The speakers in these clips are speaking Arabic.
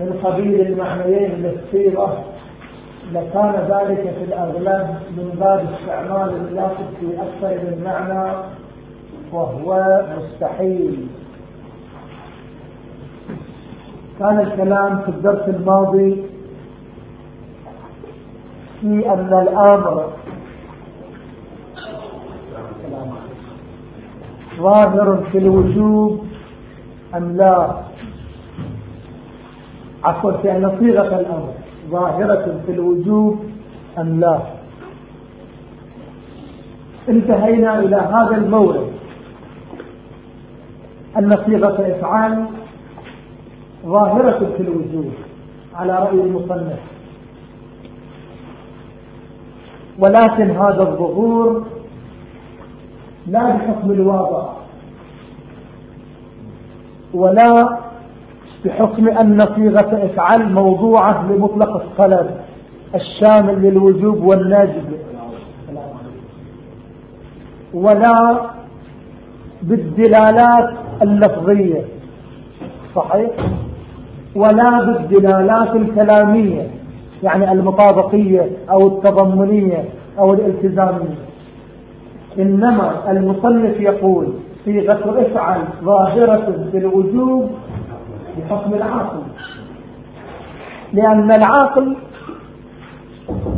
من قبيل المعنيين للصيغة لكان ذلك في الأغلب من باب استعمال اللفظ في أكثر من معنى وهو مستحيل. كان الكلام في الدرس الماضي في أن الأمر ظاهر في الوجوب أم لا. عفوا أن صيغة الأمر ظاهرة في الوجوب أم لا؟ انتهينا إلى هذا المورد. أن صيغة إفعال ظاهرة في الوجوب على رأي المصنف. ولكن هذا الظهور لا بحكم الواضع ولا بحكم أن صيغة افعل موضوعة لمطلق الطلب الشامل للوجوب والنجب ولا بالدلالات اللفظية صحيح؟ ولا بالدلالات الكلامية يعني المطابقية أو التضمنية أو الالتزامية. إنما المصنف يقول صيغة افعل ظاهرة في الوجوب بحكم العاقل. لأن العاقل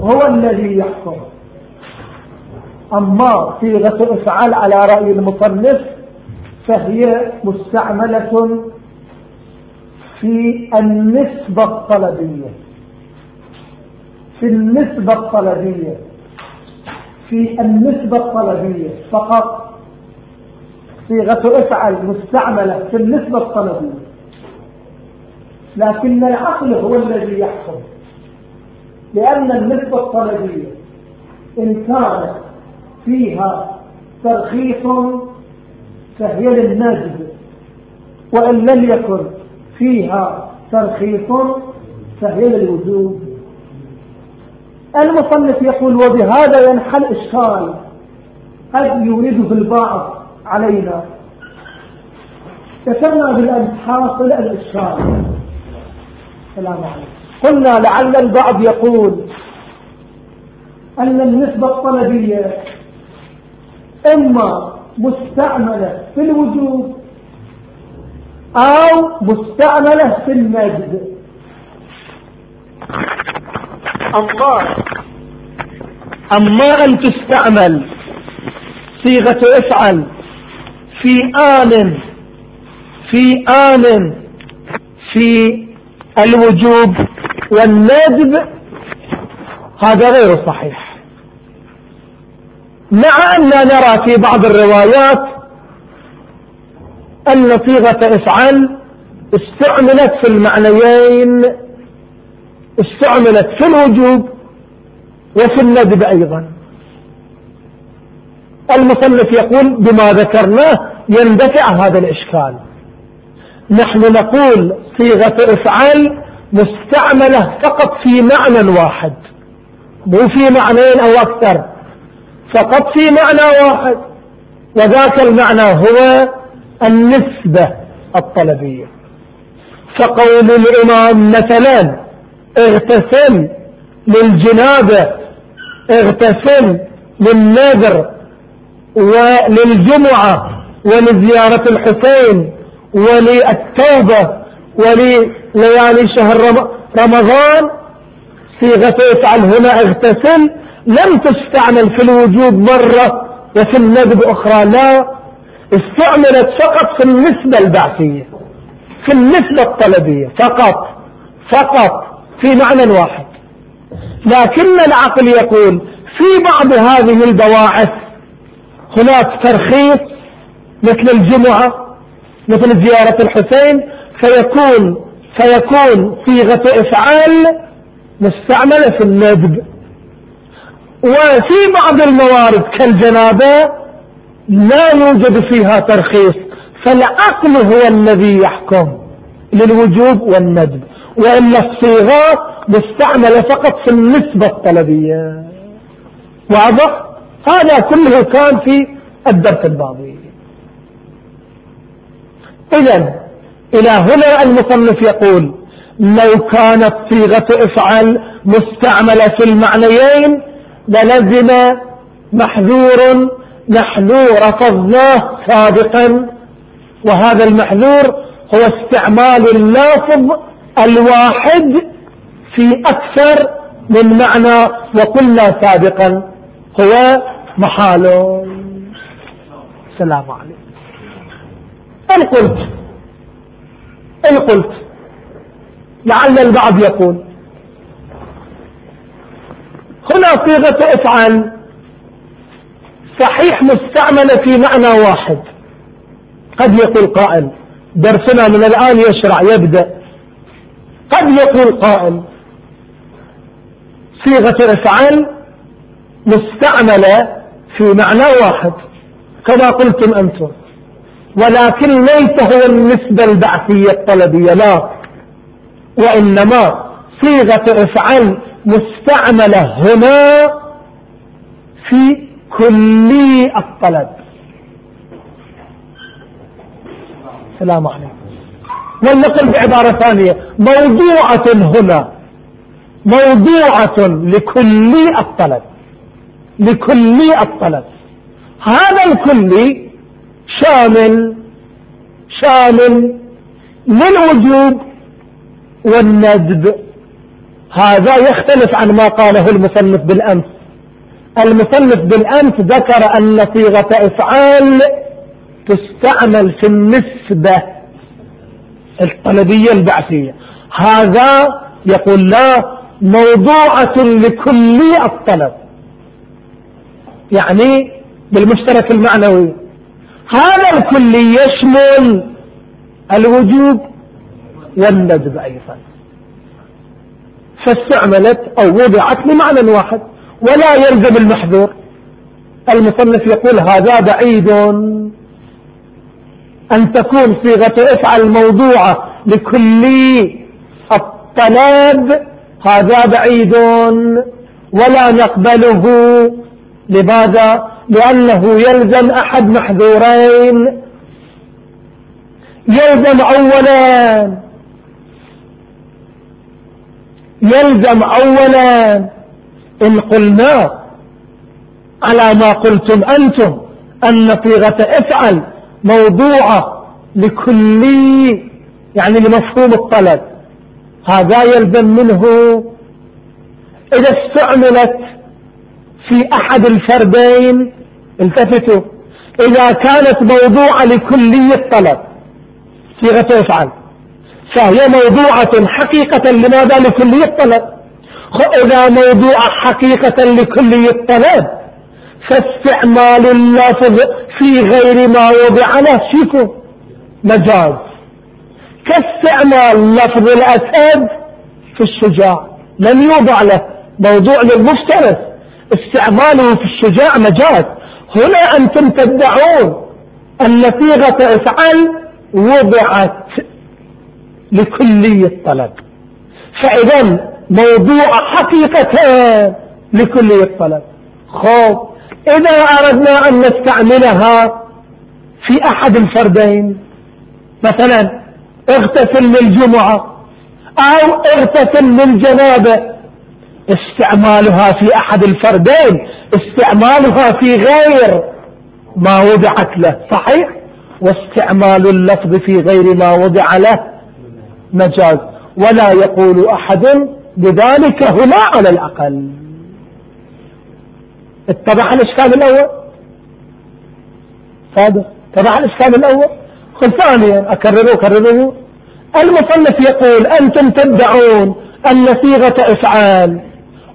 هو الذي يحكم. أما صيغة افعل على رأي المصنف فهي مستعملة في النسبة الطلبية. في النسبة الطلبية. في النسبة الطلبية. فقط صيغة افعل مستعملة في النسبة الطلبية. لكن العقل هو الذي يحكم. لأن النسبة الطلبية إن كانت فيها ترخيص فهي للنجد وإن لم يكن فيها ترخيص فهي للوجوب المصنف يقول وبهذا ينحل إشكال قد يورده البعض علينا. ذكرنا بالأمس حاصل الإشكال. السلام عليكم. قلنا لعل البعض يقول أن النسبة الطلبية إما مستعملة في الوجود أو مستعملة في المجد. الله أما أن تستعمل صيغة افعل في آن في آن في الوجوب والندب هذا غير صحيح. مع أننا نرى في بعض الروايات أن صيغة افعل استعملت في المعنيين استعملت في الوجوب وفي الندب أيضا. المصنف يقول بما ذكرناه يندفع هذا الإشكال. نحن نقول صيغة افعل مستعملة فقط في معنى واحد مو في معنيين أو أكثر فقط في معنى واحد وذاك المعنى هو النسبة الطلبية. فقول الإمام مثلا اغتسل للجنابة اغتسل للنذر وللجمعة ولزيارة الحسين وللتوبة ولليالي شهر رمضان. صيغة افعل هنا اغتسل. لم تستعمل في الوجوب مرة وفي الندب أخرى لا. استعملت فقط في النسبة البعثية في النسبة الطلبية فقط فقط في معنى واحد. لكن العقل يقول في بعض هذه البواعث هناك ترخيص مثل الجمعة مثل زيارة الحسين فيكون فيكون صيغة إفعال مستعملة في الندب. وفي بعض الموارد كالجنابة لا يوجد فيها ترخيص فالعقل هو الذي يحكم للوجوب والندب. وإلا الصيغات مستعملة فقط في النسبة الطلبية. واضح؟ هذا كله كان في الدرس الماضي. إذا إلى هنا المصنف يقول لو كانت صيغة افعل مستعملة في المعنيين للزم محذور نحن رفضناه سابقا. وهذا المحذور هو استعمال اللافظ الواحد في أكثر من معنى وقلنا سابقا هو محال. السلام عليكم. إن قلت. إن قلت. لعل البعض يقول. هنا صيغة افعل صحيح مستعملة في معنى واحد. قد يقول قائل. درسنا من الآن يشرع يبدأ. قد يقول قائل. صيغة افعل مستعملة في معنى واحد. كما قلتم أنتم. ولكن ليس هو النسبة البعثية الطلبية لا. وإنما صيغة افعل مستعملة هنا في كلي الطلب. السلام عليكم. ولنقل بعبارة ثانية. موضوعة هنا. موضوعة لكلي الطلب. لكلي الطلب. هذا الكلي شامل شامل للوجوب والندب. هذا يختلف عن ما قاله المصنف بالأمس. المصنف بالأمس ذكر أن صيغة إفعال تستعمل في النسبة الطلبية البعثية. هذا يقول لا موضوعة لكل الطلب. يعني بالمشترك المعنوي. هذا الكل يشمل الوجوب والندب أيضا. فاستعملت أو وضعت لمعنى واحد ولا يلزم المحذور المصنف يقول هذا بعيد أن تكون صيغة افعل موضوعة لكل الطلب هذا بعيد ولا نقبله. لماذا؟ لأنه يلزم أحد محذورين. يلزم أولا. يلزم أولا. إن قلنا على ما قلتم أنتم أن صيغة افعل موضوعة لكل يعني لمفهوم الطلب. هذا يلزم منه. إذا استعملت في أحد الفردين التفتوا. إذا كانت موضوعة لكلي الطلب صيغة افعل. فهي موضوعة حقيقة لماذا؟ لكلي الطلب. إذا موضوعة حقيقة لكلي الطلب فاستعمال اللفظ في غير ما وضع له. شيكو مجاز. كاستعمال لفظ الأسد في الشجاع. لم يوضع له. موضوع للمفترس. استعماله في الشجاع مجاز. هنا أنتم تدعون أن صيغة افعل وضعت لكلي الطلب. فإذا موضوع حقيقة لكلي الطلب. خوف. إذا أردنا أن نستعملها في أحد الفردين مثلا اغتسل للجمعة أو اغتسل للجنابة استعمالها في أحد الفردين. استعمالها في غير ما وضعت له صحيح؟ واستعمال اللفظ في غير ما وضع له مجاز. ولا يقول أحد بذلك هنا على الأقل. اتضح الإشكال الأول. صادق. اتضح الإشكال الأول. قل ثانيا. أكرره أكرره. المصنف يقول أنتم تدعون أن صيغة إفعال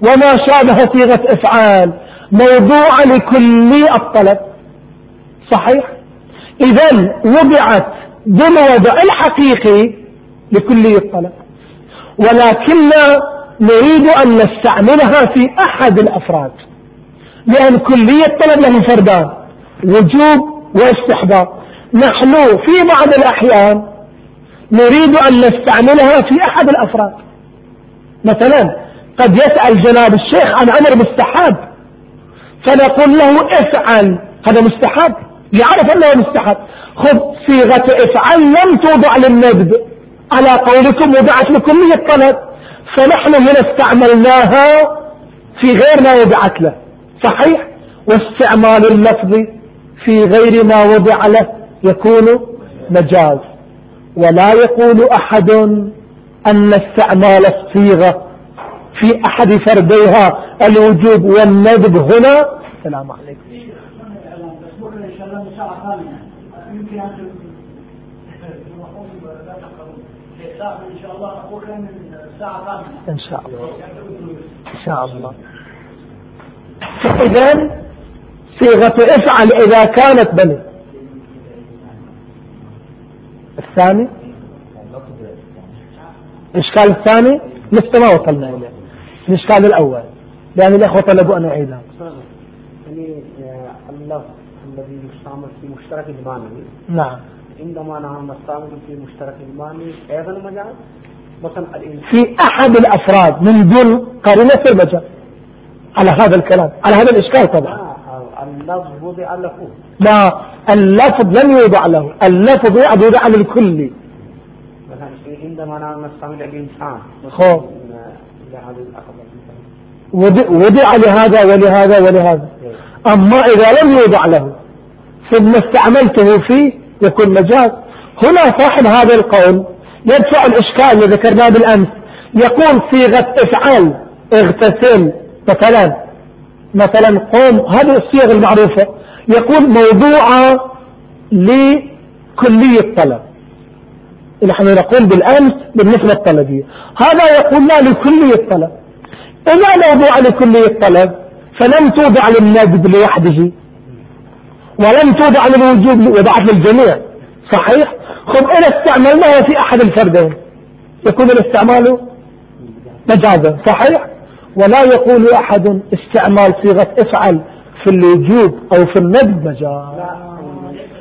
وما شابه صيغة إفعال موضوع لكل الطلب. صحيح؟ إذا وضعت بالوضع الحقيقي لكلي الطلب. ولكننا نريد أن نستعملها في أحد الأفراد. لأن كلية الطلب له فردان وجوب واستحباب نحن في بعض الأحيان نريد أن نستعملها في أحد الأفراد. مثلا قد يسأل جناب الشيخ عن أمر مستحب فنقول له افعل. هذا مستحب. يعرف أنه مستحب. خذ صيغة افعل لم توضع للندب. على قولكم وضعت لكلية الطلب. فنحن هنا استعملناها في غير ما وضعت له. صحيح؟ واستعمال اللفظ في غير ما وضع له يكون مجاز. ولا يقول أحد أن استعمال الصيغة في أحد فرديها الوجوب والندب هنا السلام عليكم. يمكن أن إن شاء الله. إن شاء الله. إن شاء الله فإذا صيغة افعل إذا كانت بني الثاني. الإشكال الثاني. لسه ما وصلنا إليه. الإشكال الأول. لأن الأخوة طلبوا أن أعيدها يعني آه، اللفظ الذي يستعمل في مشترك المعنوي نعم. عندما نحن نستعمل في مشترك المعنوي أيضا مجال مثلا في أحد الأفراد من دون قرينة في المجال على هذا الكلام على هذا الإشكال طبعا. آه اللفظ وضع له. لا اللفظ لم يوضع له. اللفظ يوضع للكل مثلا عندما نستعمل الإنسان خوف. وضع لهذا ولهذا ولهذا. أما إذا لم يوضع له ثم استعملته فيه يكون مجاز. هنا صاحب هذا القول يدفع الإشكال اللي ذكرناه بالأمس. يقول صيغة افعل اغتسل مثلا مثلا قوم هذه الصيغ المعروفة. يقول موضوعة لكلية طلب نحن نقول بالأمس بالنسبة الطلبية هذا يقول لا لكلية طلب إذا موضوع لكلية طلب فلم توضع للنجد لوحده. ولم توضع للوجوب وضعت للجميع. صحيح؟ خب إن استعملناها في أحد الفردين يكون الاستعمال مجازا. صحيح؟ ولا يقول أحد استعمال صيغة افعل في الوجوب أو في الندب مجاز. لا.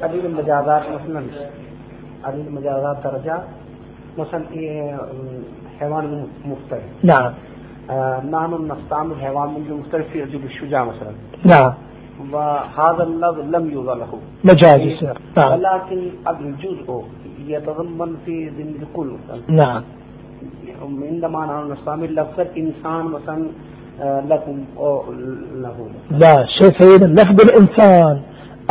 قليل المجازات مثلا. قليل المجازات درجات. مثلا إيه، حيوان مفترس نعم. نحن نستعمل حيوان من مفترس في الشجاع مثلا. نعم. وهذا اللفظ لم يوضع له. مجاز يصير نعم. ولكن الجزء يتضمن في ضمن الكل نعم. عندما نحن نستعمل لفظ الإنسان مثلا آه، لكم أو له. لا شيء سيدنا لفظ الإنسان.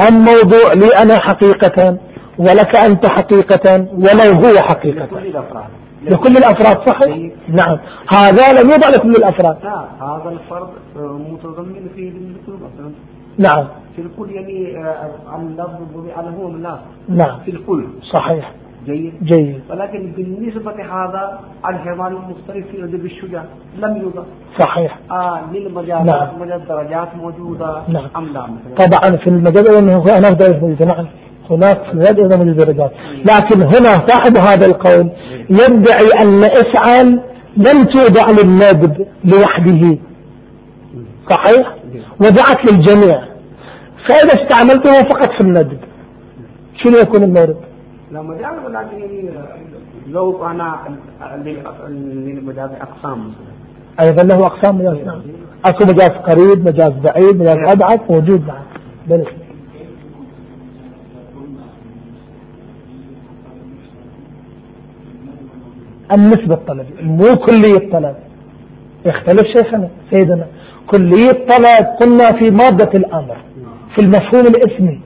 الموضوع لي أنا حقيقة ولك أنت حقيقة ولو هو حقيقة. لكل الأفراد. لكل الأفراد صحيح نعم. هذا لم يوضع لكل الأفراد لا هذا الفرد آه، متضمن في ضمن الكل مثلا نعم. في الكل يعني عن اللفظ على هو من نعم. في الكل. صحيح. جيد. جيد. ولكن بالنسبة هذا الحيوان المختلف في أدب الشجاع لم يوضع. صحيح. آه للمجالات نعم. مجال درجات موجودة نعم. أم لا طبعا في المجال أنه هناك درجات نعم. هناك في المجال أنه درجات لكن هنا صاحب هذا القول يدعي أن افعل لم توضع للندب لوحده. صحيح؟ وضعت للجميع. فإذا استعملته فقط في الندب شنو يكون المورد لا مجال ولكن يعني لو أنا للمجاز أقسام. أيضا له أقسام مجاز نعم. أكو مجاز قريب مجاز بعيد مجاز نعم. أبعد موجود بعد بل النسبة الطلبية مو كلية طلب يختلف شيخنا سيدنا. كلية طلب قلنا في مادة الأمر في المفهوم الاسمي.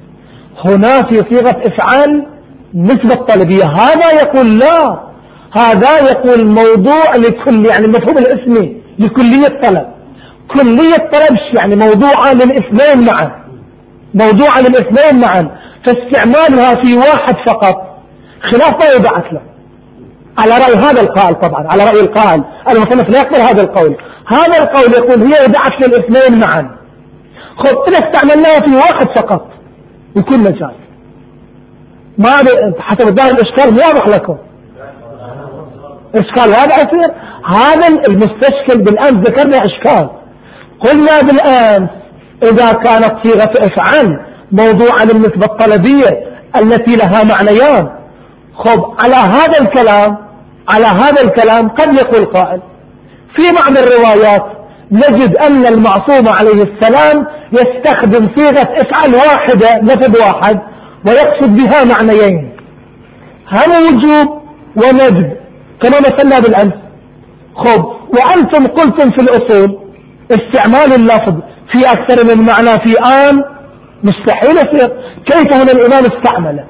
هنا في صيغة إفعال نسبة طلبية هذا يقول لا. هذا يقول موضوع لكل يعني المفهوم الاسمي لكلية طلب كلية طلب يعني؟ موضوعة للاثنين معا. موضوعة للاثنين معا. فاستعمالها في واحد فقط. خلاف ما يبعث له. على رأي هذا القائل طبعا على رأي القائل. المصنف لا يقبل هذا القول. هذا القول يقول هي وضعت للاثنين معا. خذ إذا استعملناها في واحد فقط يكون مجال ما حسب الظاهر الإشكال واضح لكم. إشكال واضح يصير. هذا المستشكل بالأمس ذكرنا إشكال. قلنا بالأمس إذا كانت صيغة افعل موضوعا للنسبة الطلبية التي لها معنيان. خب على هذا الكلام على هذا الكلام قد يقول قائل. في بعض الروايات نجد أن المعصوم عليه السلام يستخدم صيغة افعل واحدة لفظ واحد ويقصد بها معنيين. هم وجوب وندب كما مثلنا بالأمس؟ خب وأنتم قلتم في الأصول استعمال اللفظ في أكثر من معنى في آن مستحيل يصير. كيف هنا الإمام استعمله؟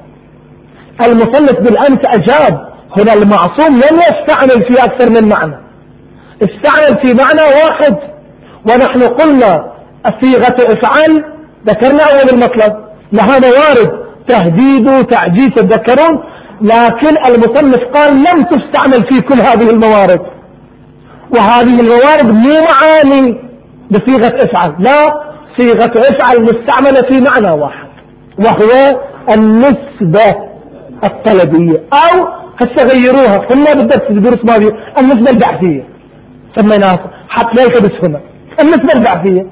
المصنف بالأمس أجاب هنا المعصوم لم يستعمل في أكثر من معنى. استعمل في معنى واحد ونحن قلنا صيغة افعل ذكرنا أول المطلب. لها موارد تهديد تعجيز تذكرون لكن المصنف قال لم تستعمل في كل هذه الموارد. وهذه الموارد مو معاني بصيغة افعل لا صيغة افعل مستعملة في معنى واحد وهو النسبة الطلبية أو هسه غيروها. قلنا بالدرس الدروس ماضية النسبة البعثية سميناها لا يلتبس هنا. النسبة البعثية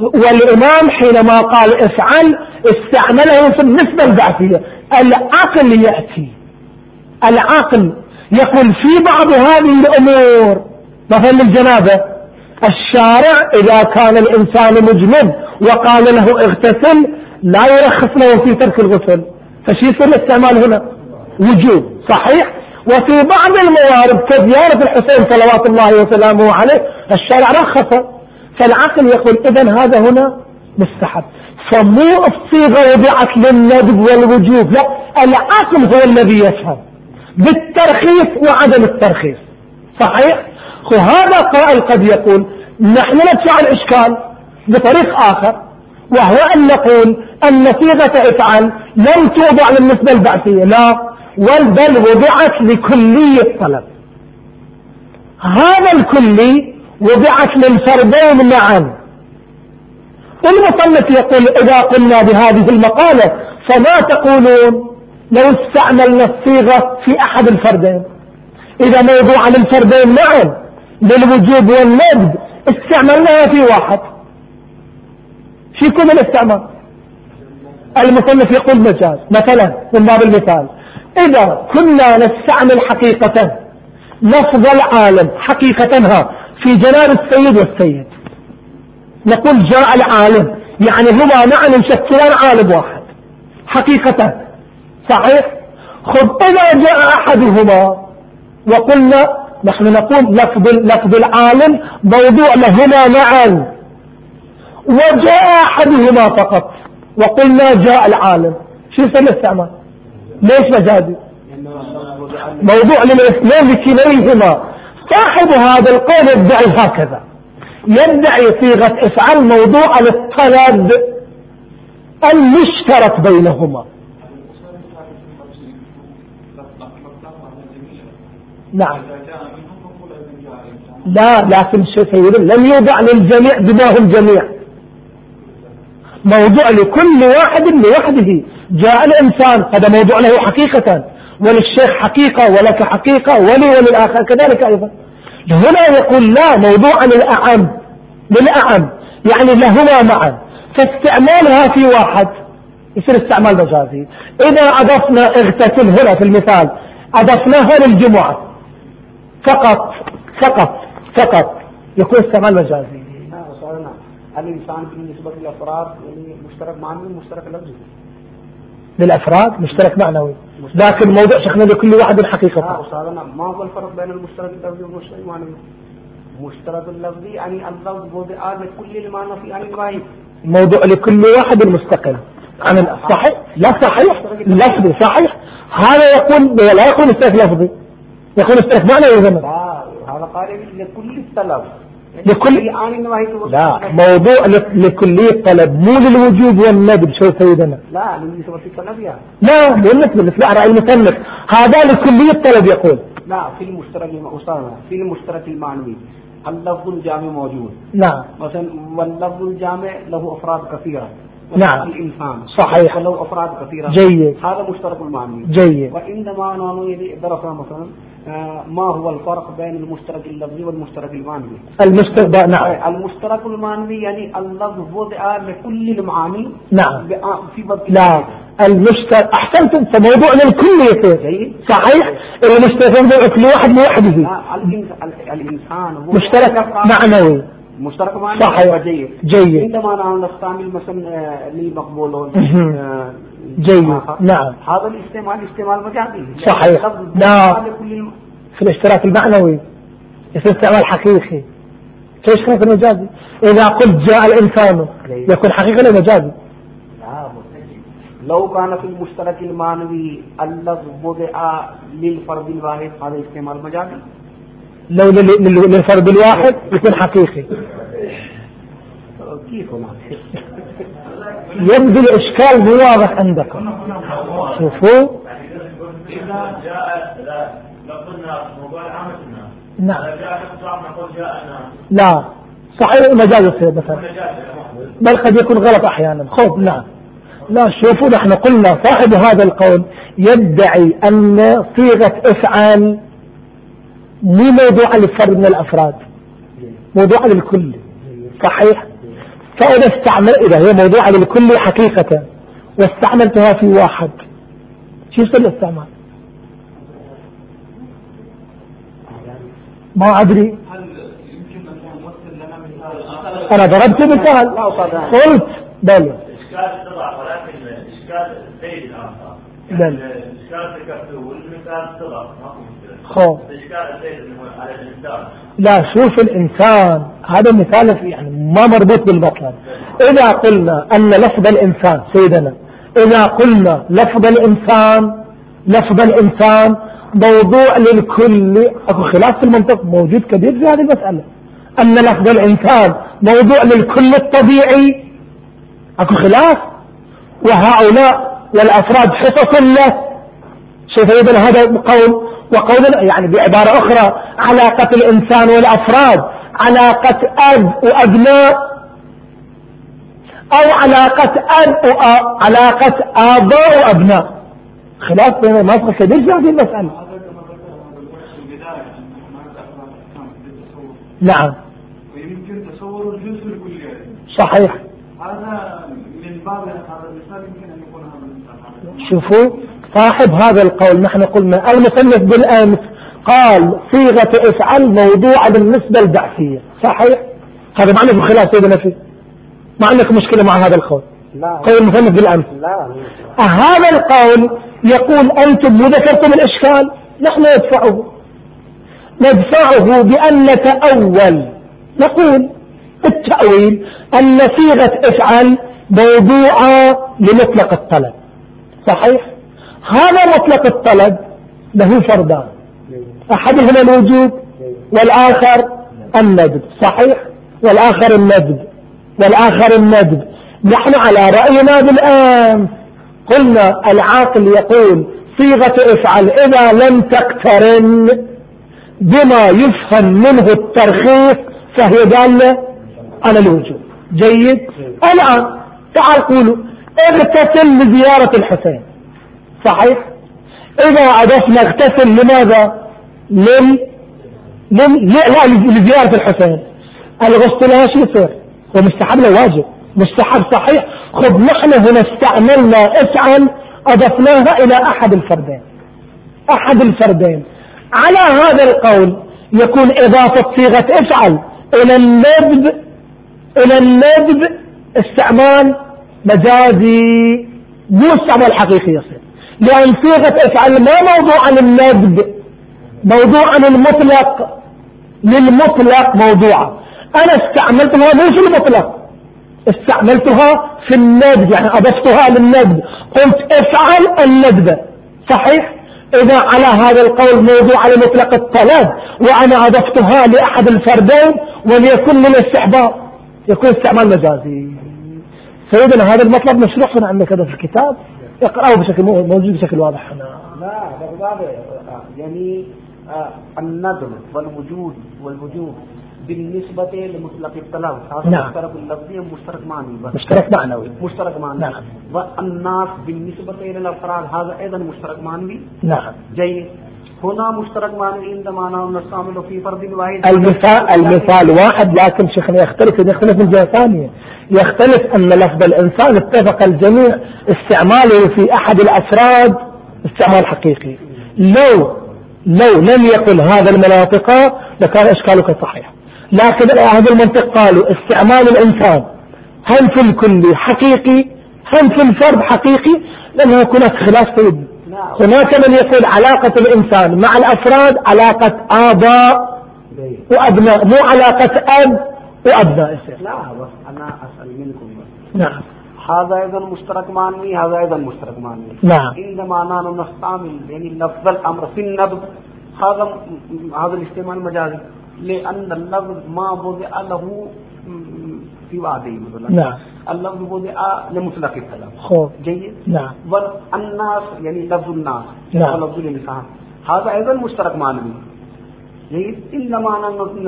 والإمام حينما قال افعل استعمله في النسبة البعثية العقل يأتي. العقل يقول في بعض هذه الأمور. مثلا الجنابة. الشارع إذا كان الإنسان مجنب وقال له اغتسل لا يرخص له في ترك الغسل. فشي يصير الاستعمال هنا؟ وجوب صحيح. وفي بعض الموارد كزيارة الحسين صلوات الله وسلامه عليه الشارع رخص. فالعقل يقول اذا هذا هنا مستحب. فمو الصيغة وضعت للندب والوجوب. لا العقل هو الذي يفهم بالترخيص وعدم الترخيص. صحيح؟ وهذا قائل قد يقول نحن ندفع الإشكال بطريق آخر وهو أن نقول أن صيغة افعل لم توضع للنسبة البعثية. لا. بل وضعت لكلي الطلب. هذا الكلي وضعت للفردين معا. المصنف يقول إذا قلنا بهذه المقالة فما تقولون لو استعملنا الصيغة في أحد الفردين؟ إذا موضوع للفردين معا للوجوب والندب استعملناها في واحد. في كل الاستعمال. المصنف يقول مجاز. مثلا من باب المثال إذا كنا نستعمل حقيقة لفظ العالم حقيقة ها في جلال السيد والسيد. نقول جاء العالم يعني هما معا يشكلان عالم واحد. حقيقة صحيح؟ خذ إذا جاء أحدهما وقلنا نحن نقول لفظ لفظ العالم موضوع لهما معا. وجاء أحدهما فقط وقلنا جاء العالم. شو يصير الاستعمال؟ ليش مجازي موضوع للاثنين لكليهما. صاحب هذا القول يدعي هكذا. يدعي صيغة افعل موضوع للطلب المشترك بينهما. نعم. لا لكن سيد لم يوضع للجميع بما هم جميع موضوع لكل واحد لوحده. جاء الإنسان هذا موضوع له حقيقة. وللشيخ حقيقة ولك حقيقة ولي وللآخر كذلك أيضا. هنا يقول لا موضوع للأعم للأعم. يعني لهما معا. فاستعمالها في واحد. يصير استعمال مجازي إذا أضفنا اغتسل هنا في المثال أضفناها للجمعة. فقط فقط فقط. يكون استعمال مجازي الإنسان بالنسبة للأفراد يعني مشترك معنوي مشترك لفظي؟ للأفراد مشترك معنوي. لكن موضوع شيخنا لكل واحد حقيقة آه أستاذنا ما هو الفرق بين المشترك اللفظي والمشترك المعنوي مشترك اللفظي يعني اللفظ وضع لكل المعنى في عن الواحد موضوع لكل واحد مستقل عن صحيح لا صحيح لفظي صحيح. هذا يقول لا يقول استهلاك لفظي. يقول استهلاك معنوي لا هذا قال لكل الطلب لكل لا موضوع لكلية الطلب مو للوجوب والندب شو سيدنا؟ لا يعني. لا بالنسبة مثل رأي المصنف. هذا لكلية الطلب يقول. لا في المشترك في المشترك المعنوي. اللفظ الجامع موجود. نعم مثلا واللفظ الجامع له أفراد كثيرة. نعم الإنسان. صحيح. وله أفراد كثيرة. جيد. هذا مشترك المعنوي. جيد. وعندما نحن درسنا مثلا ما هو الفرق بين المشترك اللفظي والمشترك المعنوي؟ المشترك نعم. المشترك المعنوي يعني اللفظ وضع لكل المعاني نعم. في بطن لا. المشترك أحسنتم فموضوع للكل يصير صحيح؟ المشترك موضوع كل واحد لوحده الإنسان مشترك معنوي. مشترك معنوي؟ صحيح. جيد. جيد. عندما نستعمل مثلا آه، للمقبولون جيد نعم. هذا الاستعمال استعمال مجازي. صحيح. نعم في الاشتراك المعنوي. يصير استعمال حقيقي. كيف خلف المجازي؟ إذا قلت جاء الإنسان يكون حقيقي ولا مجازي؟ لو كان في المشترك المعنوي اللفظ وضع للفرد الواحد هذا استعمال مجازي؟ لو للفرد الواحد يكون حقيقي. كيف يبدو الإشكال مو واضح عندكم شوفوا. نعم. لا. صحيح مجاز يصير مثلا. بل قد يكون غلط أحيانا. خوف. نعم لا شوفوا نحن قلنا صاحب هذا القول يدعي أن صيغة افعل مو موضوع للفرد من الأفراد. موضوع للكل. صحيح؟ فإذا استعمل إذا هي موضوع للكل حقيقة واستعملتها في واحد. شو يصير الاستعمال؟ ما أدري. أنا ضربت مثال. قلت بلى. إشكال تضع ولكن إشكال زيد الآخر. بلى. الإشكال ذكرته والمثال تضع ما في مشكلة. خو الإشكال زيد إنه على الإنسان. لا شوف الإنسان. هذا مثال يعني ما مربوط بالمطلب إذا قلنا أن لفظ الإنسان سيدنا إذا قلنا لفظ الإنسان لفظ الإنسان موضوع للكل أكو خلاف في المنطق موجود كبير في هذه المسألة. أن لفظ الإنسان موضوع للكل الطبيعي أكو خلاف. وهؤلاء والأفراد حصص له. شوف هذا قول وقول يعني بعبارة أخرى علاقة الإنسان والأفراد. علاقة أب وأبناء أو علاقة أب علاقة آباء وأبناء. خلاف بين المنطقة كبير في هذه المسألة. نعم. ويمكن تصور الجزء الكلي صحيح. هذا من باب هذا المثال يمكن أن يكون هذا المثال شوفوا صاحب هذا القول نحن قلنا المصنف بالأمس قال صيغة افعل موضوعة بالنسبة البعثية صحيح؟ هذا ما عندكم خلاف سيدنا فيه ما عندكم مشكلة مع هذا القول. لا. قول المصنف بالأمس. لا هذا القول يقول أنتم مو ذكرتم الإشكال نحن ندفعه. ندفعه بأن نتأول نقول التأويل أن صيغة افعل موضوعة لمطلق الطلب. صحيح؟ هذا مطلق الطلب له فردان أحدهما الوجوب والآخر الندب. صحيح؟ والآخر الندب. والآخر الندب. نحن على رأينا بالآن. قلنا العاقل يقول صيغة افعل إذا لم تقترن بما يفهم منه الترخيص فهي دالة على الوجوب جيد؟ الآن تعال قولوا اغتسل لزيارة الحسين. صحيح؟ إذا أضفنا اغتسل لماذا؟ لل لل لا لزيارة الحسين. الغسل لا شيء يصير هو مستحب له واجب. مستحب صحيح. خذ نحن هنا استعملنا افعل أضفناها إلى أحد الفردين. أحد الفردين. على هذا القول يكون إضافة صيغة إفعل. إلى الندب إلى الندب استعمال مجازي. مو استعمال حقيقي يصير لأن صيغة إفعل ما موضوع للندب موضوع للمطلق للمطلق موضوعة أنا استعملتها في المطلق. استعملتها في الندب. يعني أضفتها للندب. قلت افعل الندب. صحيح؟ إذا على هذا القول موضوع لمطلق الطلب. وأنا أضفتها لأحد الفردين وليكن من الاستحباب. يكون استعمال مجازي. سيدنا هذا المطلب مشروع هنا عندك هذا في الكتاب؟ اقرأه بشكل موجود بشكل واضح. هنا لا يعني الندم والوجود والوجود بالنسبة لمطلق الطلب هذا نعم. مشترك اللفظي ومشترك معنوي. مشترك معنوي. مشترك معنوي. نعم. والناس بالنسبة إلى الأفراد هذا أيضا مشترك معنوي. نعم. جيد. هنا مشترك معنوي عند معناه نستعمل في فرد واحد. المثال المثال واحد لكن شيخنا يختلف يختلف من جهة ثانية. يختلف أن لفظ الإنسان اتفق الجميع استعماله في أحد الأفراد استعمال حقيقي. لو لو لم يقل هذا المناطق لكان إشكالك صحيح. لكن أهل المنطق قالوا استعمال الإنسان هم في الكل حقيقي هم في الفرد حقيقي لأنه هناك خلاف لا هناك من يقول علاقة الإنسان مع الأفراد علاقة آباء وأبناء مو علاقة أب وأبناء. لا أنا أسأل منكم نعم. هذا أيضا مشترك معني هذا أيضا مشترك معني. نعم. عندما نحن نستعمل يعني لفظ الأمر في النبض هذا هذا الاستعمال مجازي لأن اللفظ ما وضع له في وعده مثلا. نعم. اللفظ وضع لمطلق الكلام. جيد؟ نعم. والناس يعني لفظ الناس. نعم. ولفظ الإنسان هذا أيضا مشترك معنوي جيد؟ إنما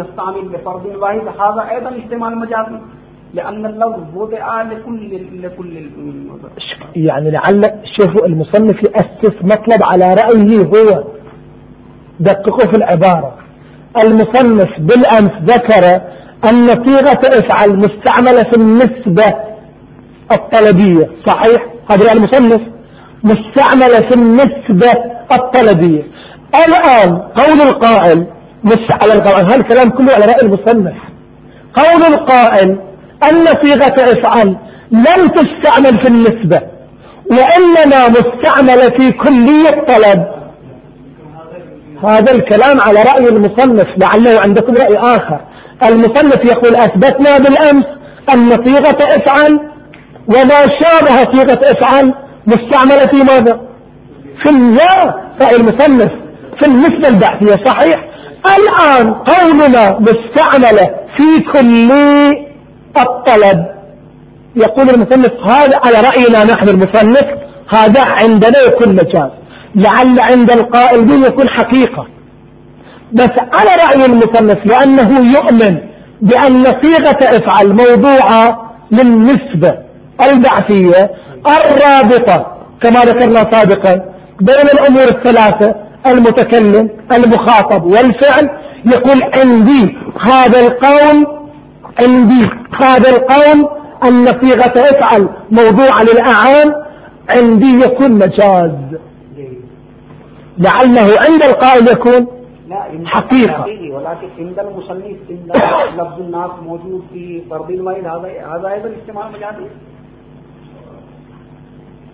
نستعمل لفرد واحد هذا أيضا استعمال مجازي لأن اللفظ وضع لكل لكل يعني لعل شوفوا المصنف يأسس مطلب على رأيه هو. دققوا في العبارة. المصنف بالأمس ذكر أن صيغة افعل مستعملة في النسبة الطلبية. صحيح؟ هذا المصنف. مستعملة في النسبة الطلبية. الآن قول القائل مش على القائل هذا الكلام كله على رأي المصنف. قول القائل أن صيغة افعل لم تستعمل في النسبة وإنما مستعملة في كلية طلب هذا الكلام على رأي المصنف لعله عندكم رأي آخر. المصنف يقول أثبتنا بالأمس أن صيغة افعل وما شابه صيغة افعل مستعملة في ماذا؟ في لا رأي المصنف في النسبة البحثية صحيح. الآن قولنا مستعملة في كل الطلب. يقول المصنف هذا على رأينا نحن المصنف هذا عندنا يكون مجاز. لعل عند القائل به يكون حقيقة. بس على رأي المصنف لأنه يؤمن بأن صيغة إفعل موضوعة للنسبة البعثية الرابطة كما ذكرنا سابقا بين الأمور الثلاثة المتكلم المخاطب والفعل. يقول عندي هذا القول عندي هذا القول أن صيغة افعل موضوعة للأعام عندي يكون مجاز. لعله عند القائل يكون لا حقيقة. ولكن عند المصنف عند لفظ الناس موجود في ضرب الويل هذا هذا أيضا استعمال مجازي؟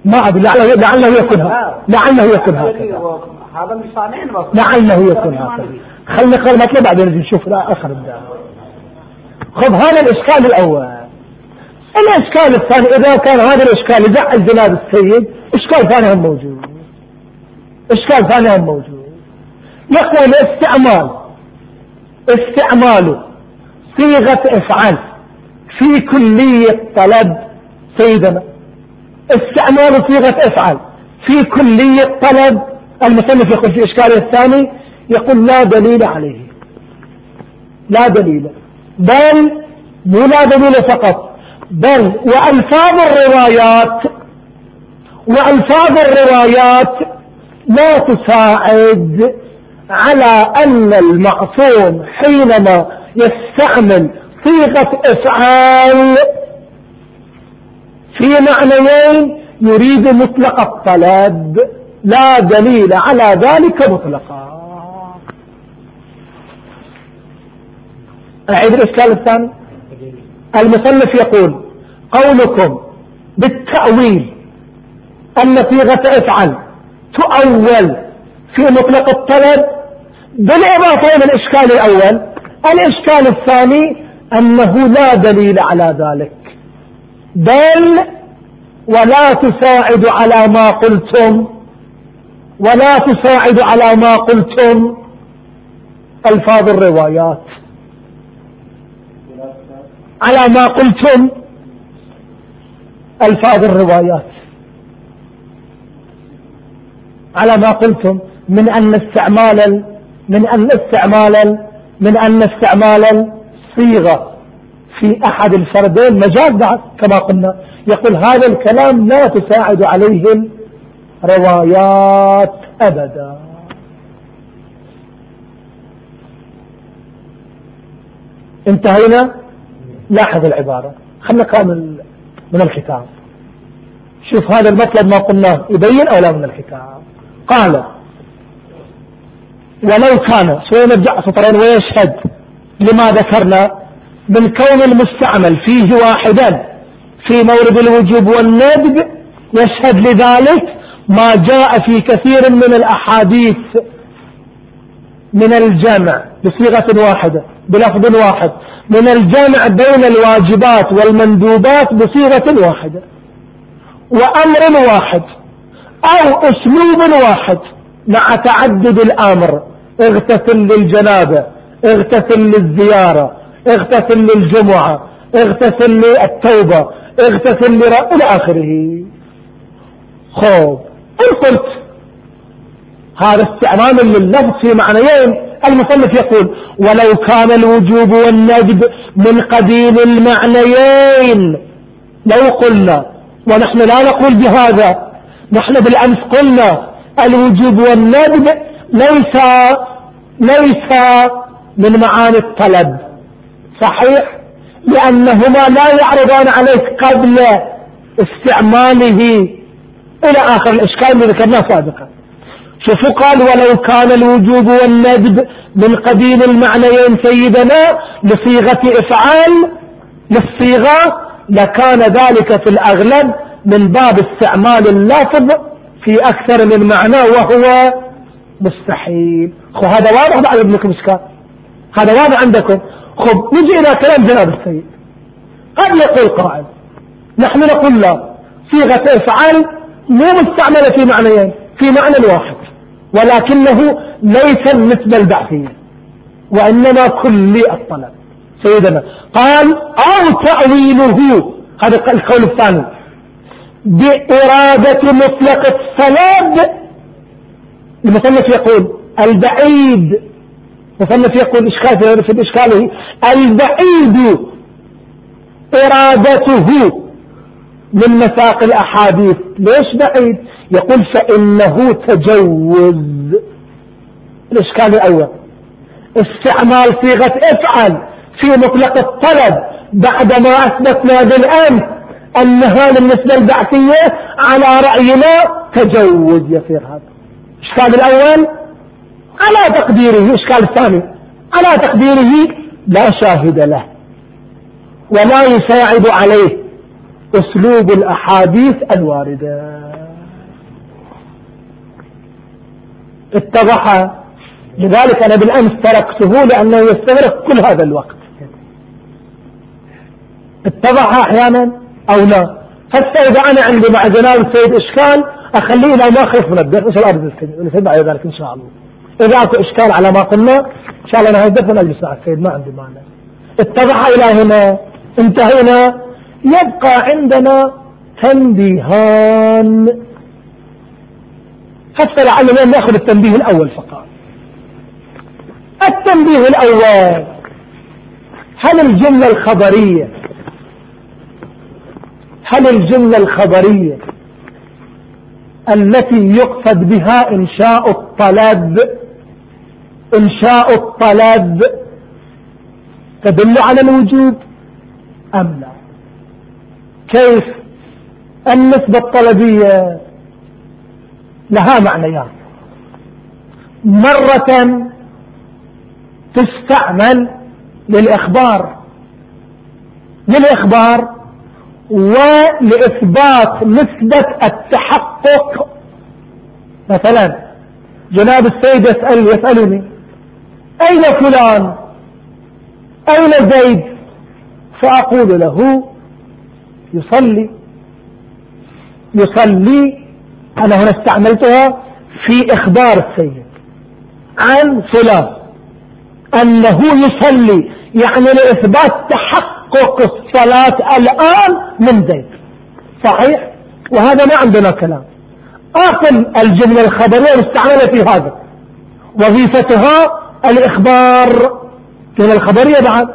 ما أدري لعله, لعله يكون هذا. لعله يكون هكذا. هذا لعله يكون هكذا. خلنا نقرا المطلب بعدين نشوف لا آخر الدعوة. خذ هذا الإشكال الأول. الاشكال الثاني إذا كان هذا الإشكال يزعل جناب السيد إشكال ثاني هم موجود. إشكال ثاني هم موجود. يقول استعمال. استعمال صيغة إفعال. في كلية طلب سيدنا. استعمال صيغة افعل في كلية طلب المصنف يقول في إشكاله الثاني يقول لا دليل عليه. لا دليل. بل مو لا دليل فقط بل وألفاظ الروايات وألفاظ الروايات لا تساعد على أن المعصوم حينما يستعمل صيغة إفعال في معنيين يريد مطلق الطلب لا دليل على ذلك مطلقا. أعيد الإشكال الثاني. المصنف يقول قولكم بالتأويل أن صيغة افعل تؤول في مطلق الطلب بالإضافة إلى الإشكال الأول. الإشكال الثاني أنه لا دليل على ذلك. بل ولا تساعد على ما قلتم. ولا تساعد على ما قلتم. ألفاظ الروايات. على ما قلتم ألفاظ الروايات. على ما قلتم من أن استعمالا من أن استعمالا من أن استعمالا صيغة في أحد الفردين مجاز بعد كما قلنا. يقول هذا الكلام لا تساعد عليه الروايات أبدا. انتهينا؟ لاحظ العبارة. خلنا كامل من الكتاب. شوف هذا المطلب ما قلناه يبين أو لا من الكتاب؟ قال ولو كان شوي نرجع سطرين ويشهد لما ذكرنا من كون المستعمل فيه واحدا في مورد الوجوب والندب يشهد لذلك ما جاء في كثير من الأحاديث من الجمع بصيغة واحدة بلفظ واحد. من الجمع بين الواجبات والمندوبات بصيغة واحدة. وأمر واحد أو أسلوب واحد مع تعدد الأمر. اغتسل للجنابة اغتسل للزيارة اغتسل للجمعة اغتسل للتوبة اغتسل لرأ إلى آخره. خوب. إن قلت هذا استعمال لللفظ في معنيين. المصنف يقول ولو كان الوجوب والندب من قديم المعنيين. لو قلنا ونحن لا نقول بهذا نحن بالأمس قلنا الوجوب والندب ليس ليس من معاني الطلب. صحيح؟ لأنهما لا يعرضان عليك قبل استعماله إلى آخر الإشكال اللي ذكرناه سابقا. شوفوا قال ولو كان الوجوب والندب من قديم المعنيين سيدنا لصيغة إفعال للصيغة لكان ذلك في الأغلب من باب استعمال اللفظ في أكثر من معنى وهو مستحيل. خو هذا واضح بعد ابنكم إشكال هذا واضح عندكم؟ خب نجي إلى كلام جناب السيد. قد يقول قائل نحن نقول لا صيغة إفعال مو مستعملة في معنيين في معنى واحد. ولكنه ليس النسبة البعثية وإنما كلي الطلب. سيدنا قال أو تأويله؟ هذا القول الثاني. بإرادة مطلق الصلاب المصنف يقول البعيد. المصنف يقول إشكال في إشكاله البعيد إرادته من مساق الأحاديث. ليش بعيد؟ يقول فإنه تجوز. الإشكال الأول؟ استعمال صيغة افعل في مطلق الطلب بعدما أثبتنا بالأمس أنها بالنسبة البعثية على رأينا تجوز يصير هذا. الإشكال الأول؟ على تقديره. الإشكال الثاني؟ على تقديره لا شاهد له ولا يساعد عليه أسلوب الأحاديث الواردة. اتضح لذلك أنا بالأمس تركته لأنه يستغرق كل هذا الوقت. اتضح أحيانا أو لا؟ حتى إذا أنا عندي مع جناب السيد إشكال أخليه إلى ما خيف من الدرس إن شاء الله ونسيب بعد ذلك إن شاء الله. إذا أكو إشكال على ما قلنا إن شاء الله نهدف ونجلس مع السيد ما عندي مانع. اتضح إلى هنا. انتهينا. يبقى عندنا تنبيهان حتى لعلنا ناخذ التنبيه الأول فقط. التنبيه الأول هل الجملة الخبرية هل الجملة الخبرية التي يقصد بها إنشاء الطلب إنشاء الطلب تدل على الوجوب أم لا؟ كيف؟ النسبة الطلبية لها معنيان. مرة تستعمل للإخبار للإخبار ولإثبات نسبة التحقق. مثلا جناب السيد يسأل يسألني أين فلان؟ أين زيد؟ فأقول له يصلي. يصلي أنا هنا استعملتها في إخبار السيد عن فلان أنه يصلي يعني لإثبات تحقق الصلاة الآن من زيد صحيح؟ وهذا ما عندنا كلام. آخر الجملة الخبرية مستعملة في هذا وظيفتها الإخبار. الجملة الخبرية بعد.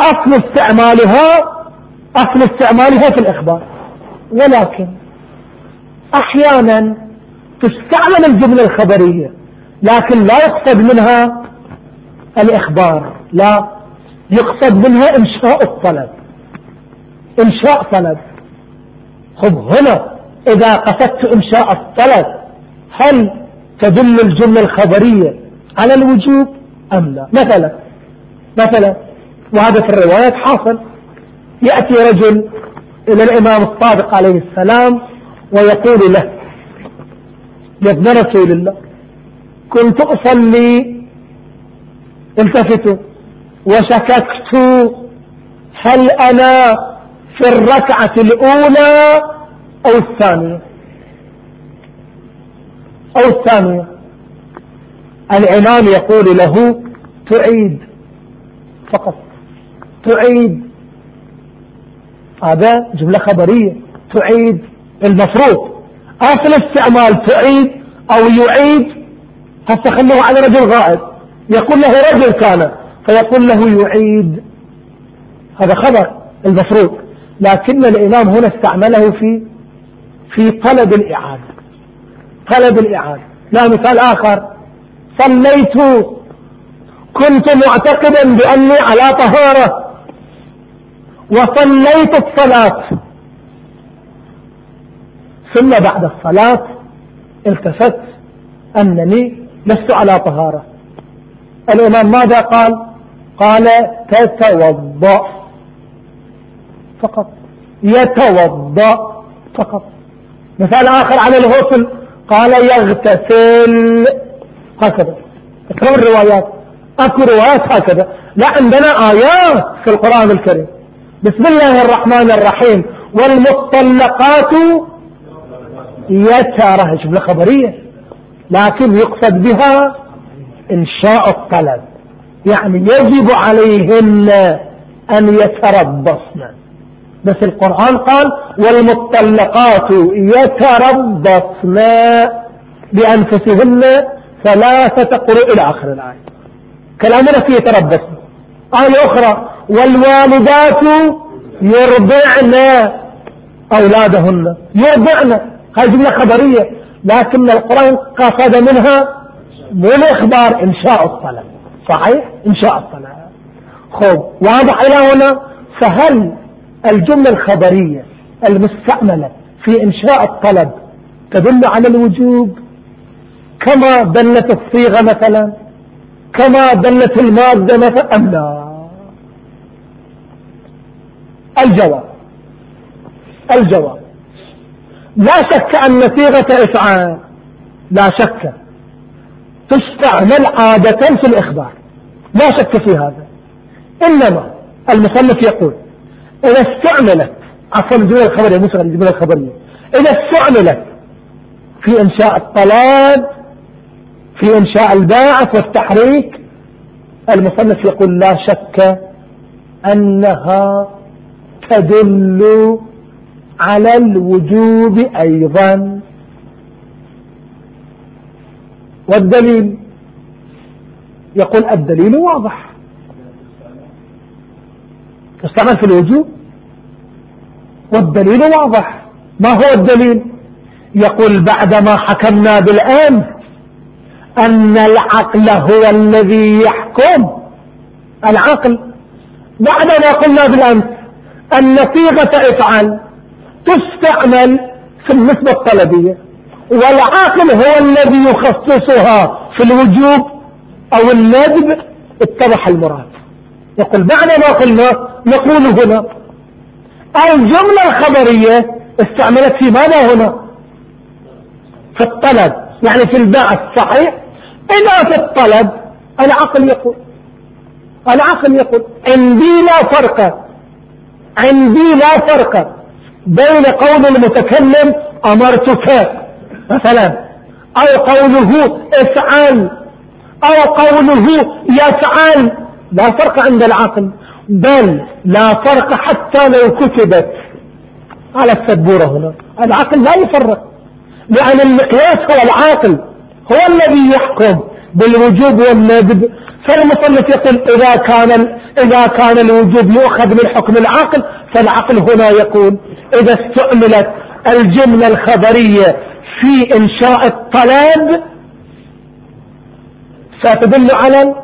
أصل استعمالها أصل استعمالها في الإخبار. ولكن أحيانا تستعمل الجملة الخبرية لكن لا يقصد منها الإخبار لا يقصد منها إنشاء الطلب. إنشاء طلب. خب هنا إذا قصدت إنشاء الطلب هل تدل الجملة الخبرية على الوجوب أم لا؟ مثلا مثلا وهذا في الروايات حاصل يأتي رجل إلى الإمام الصادق عليه السلام ويقول له لابن رسول الله كنت أصلي التفتوا وشككت هل أنا في الركعة الأولى أو الثانية؟ أو الثانية. الإمام يقول له تعيد فقط تعيد. هذا جملة خبرية تعيد المفروض. أصل استعمال تعيد أو يعيد هسه خلوه على رجل غائب. يقول له رجل كان فيقول له يعيد. هذا خبر المفروض. لكن الإمام هنا استعمله في في طلب الإعادة. طلب الإعادة. لا مثال آخر. صليت. كنت معتقدا بأني على طهارة. وصليت الصلاة. ثم بعد الصلاة التفت أنني لست على طهارة. الإمام ماذا قال؟ قال تتوضأ فقط. يتوضأ فقط. مثال آخر على الغسل. قال يغتسل. هكذا. اكرم الروايات أكو روايات هكذا. لا عندنا آيات في القرآن الكريم. بسم الله الرحمن الرحيم. والمطلقات يتاره جملة خبرية لكن يقصد بها إنشاء الطلب. يعني يجب عليهن أن يتربصن. بس القرآن قال والمطلقات يتربصن بأنفسهن ثلاثة قروء إلى آخر الآية. كلامنا فيه يتربصن. آية أخرى والوالدات يرضعن أولادهن. يرضعن. هذه جملة خبرية لكن القرآن قصد منها مو الإخبار إنشاء الطلب. صحيح؟ إنشاء الطلب. خب واضح إلى هنا؟ فهل الجملة الخبرية المستعملة في إنشاء الطلب تدل على الوجوب؟ كما دلت الصيغة مثلا؟ كما دلت المادة مثلا؟ أم لا؟ الجواب. الجواب. لا شك أن صيغة إفعال لا شك تستعمل عادة في الإخبار. لا شك في هذا. إنما المصنف يقول إذا استعملت عفوا الجملة الخبرية مش الجملة الخبرية. إذا استعملت في إنشاء الطلاب في إنشاء الباعث والتحريك المصنف يقول لا شك أنها تدل على الوجوب أيضا. والدليل يقول الدليل واضح. تستعمل في الوجوب؟ والدليل واضح. ما هو الدليل؟ يقول بعدما حكمنا بالآن أن العقل هو الذي يحكم. العقل. بعدما قلنا بالأمس أن صيغة افعل تستعمل في النسبة الطلبية. والعاقل هو الذي يخصصها في الوجوب أو الندب اتضح المراد. يقول بعد ما قلنا نقول هنا الجملة الخبرية استعملت في ماذا هنا؟ في الطلب. يعني في البعث صحيح إذا في الطلب العقل يقول العقل يقول عندي لا فرق عندي لا فرق. بين قول المتكلم أمرتك. مثلا أو قوله افعل أو قوله يفعل. لا فرق عند العقل بل لا فرق حتى لو كتبت. على السبورة هنا العقل لا يفرق لأن المقياس هو العاقل هو الذي يحكم بالوجوب والندب. فالمصنف يقول إذا كان إذا كان الوجوب يؤخذ من حكم العقل فالعقل هنا يقول إذا استعملت الجملة الخبرية في إنشاء الطلب ستدل على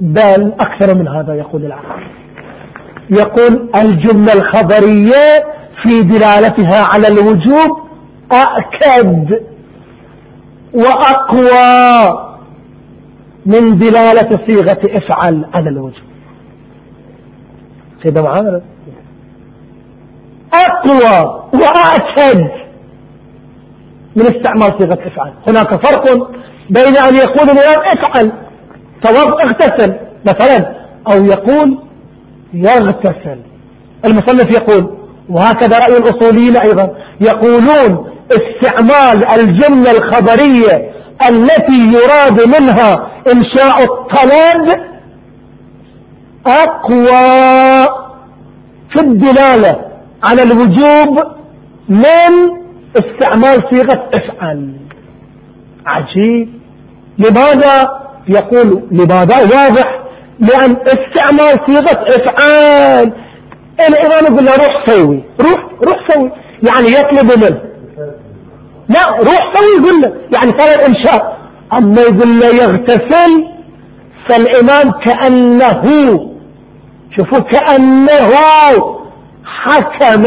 بل أكثر من هذا يقول العقل يقول الجملة الخبرية في دلالتها على الوجوب أأكد وأقوى من دلالة صيغة افعل على الوجوب. سيدنا معاذ. أقوى وأأكد من استعمال صيغة افعل هناك فرق بين أن يقول الإمام افعل توض اغتسل مثلا أو يقول يغتسل. المصنف يقول وهكذا رأي الأصوليين أيضا يقولون استعمال الجملة الخبرية التي يراد منها إنشاء الطلب أقوى في الدلالة على الوجوب من استعمال صيغة افعل. عجيب. لماذا يقول لماذا؟ واضح. لأن استعمال صيغة افعال الإمام يقول له روح سوي. روح روح سوي. يعني يطلب منه. لا روح سوي يقول له. يعني صار الإنشاء أما يقول له يغتسل فالإمام كأنه شوفوا كأنه حكم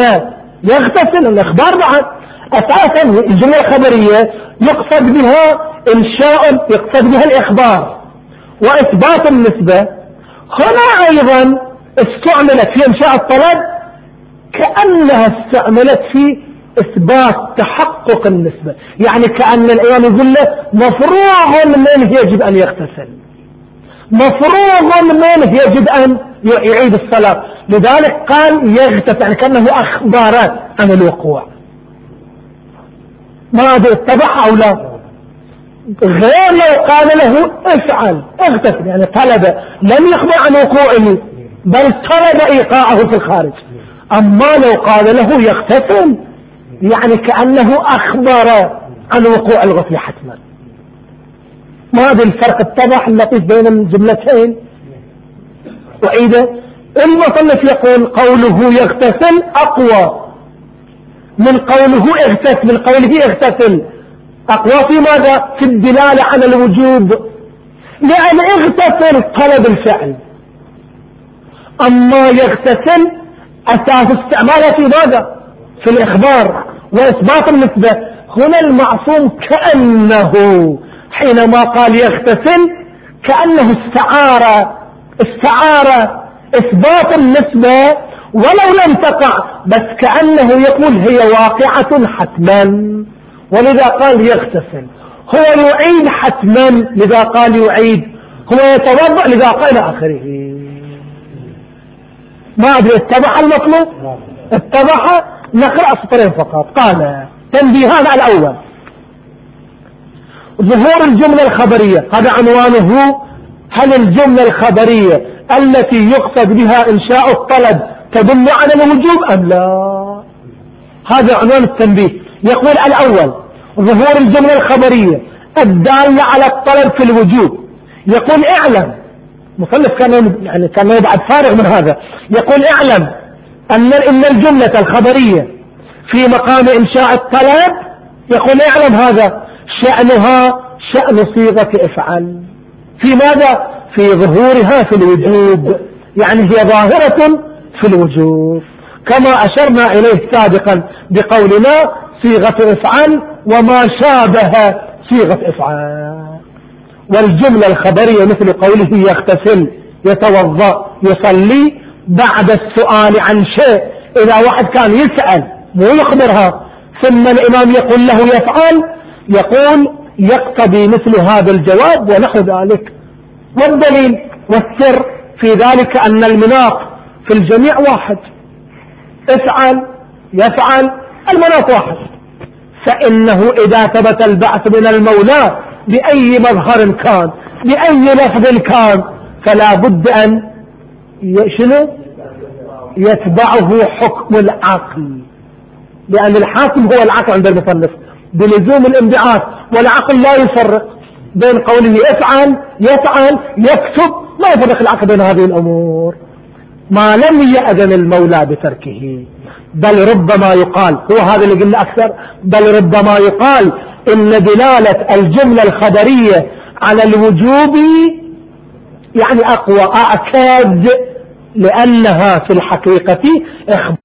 يغتسل. الإخبار بعد أساسا الجملة الخبرية يقصد بها إنشاء يقصد بها الإخبار. وإثبات النسبة. هنا أيضا استعملت في إنشاء الطلب كأنها استعملت في إثبات تحقق النسبة. يعني كأن الإمام يقول له مفروغ منه يجب أن يغتسل. مفروغ منه يجب أن يعيد الصلاة. لذلك قال يغتسل يعني كأنه أخبارات عن الوقوع. ما أدري اتبع أو لا. غير لو قال له افعل اغتسل. يعني طلب لم يخبر عن وقوعه بل طلب إيقاعه في الخارج. أما لو قال له يغتسل يعني كأنه أخبر عن وقوع الغسل حتما. ما هذا الفرق اتضح اللطيف بين الجملتين؟ وإذا المصنف يقول قوله يغتسل أقوى. من قوله اغتسل من قوله اغتسل. أقوى في ماذا؟ في الدلالة على الوجوب. لأن اغتسل طلب الفعل. أما يغتسل أساس استعماله في ماذا؟ في الإخبار. وإثبات النسبة. هنا المعصوم كأنه حينما قال يغتسل كأنه استعار استعار إثبات النسبة ولو لم تقع بس كأنه يقول هي واقعة حتما. ولذا قال يغتسل. هو يعيد حتما لذا قال يعيد. هو يتوضع لذا قال آخره. ما أدري اتبع المطلوب؟ اتبع نقرأ سطرين فقط. قال تنبيهان الأول. ظهور الجملة الخبرية. هذا عنوانه هل الجملة الخبرية التي يقصد بها إنشاء الطلب تدل على الوجوب أم لا؟ هذا عنوان التنبيه. يقول الأول ظهور الجملة الخبرية الدالة على الطلب في الوجوب. يقول اعلم. مصنف كان يعني كان يبعد فارغ من هذا. يقول اعلم أن إن الجملة الخبرية في مقام إنشاء الطلب يقول اعلم هذا. شأنها شأن صيغة افعل. في ماذا؟ في ظهورها في الوجوب. يعني هي ظاهرة في الوجوب. كما أشرنا إليه سابقا بقولنا صيغة افعل وما شابه صيغة افعل والجملة الخبرية مثل قوله يغتسل يتوضأ يصلي بعد السؤال عن شيء. إذا واحد كان يسأل مو يخبرها ثم الإمام يقول له يفعل يقول يقتضي مثل هذا الجواب ونحو ذلك. والدليل والسر في ذلك أن المناط في الجميع واحد. افعل يفعل المناط واحد. فإنه إذا ثبت البعث من المولى بأي مظهر كان بأي لفظ كان فلا بد أن شنو؟ يتبعه حكم العقل. لأن الحاكم هو العقل عند المصنف. بلزوم الانبعاث والعقل لا يفرق بين قوله افعل يفعل يكتب ما يفرق العقل بين هذه الأمور. ما لم يأذن المولى بتركه بل ربما يقال هو هذا اللي قلنا أكثر بل ربما يقال إن دلالة الجملة الخبرية على الوجوب يعني أقوى أكاد لأنها في الحقيقة إخبار.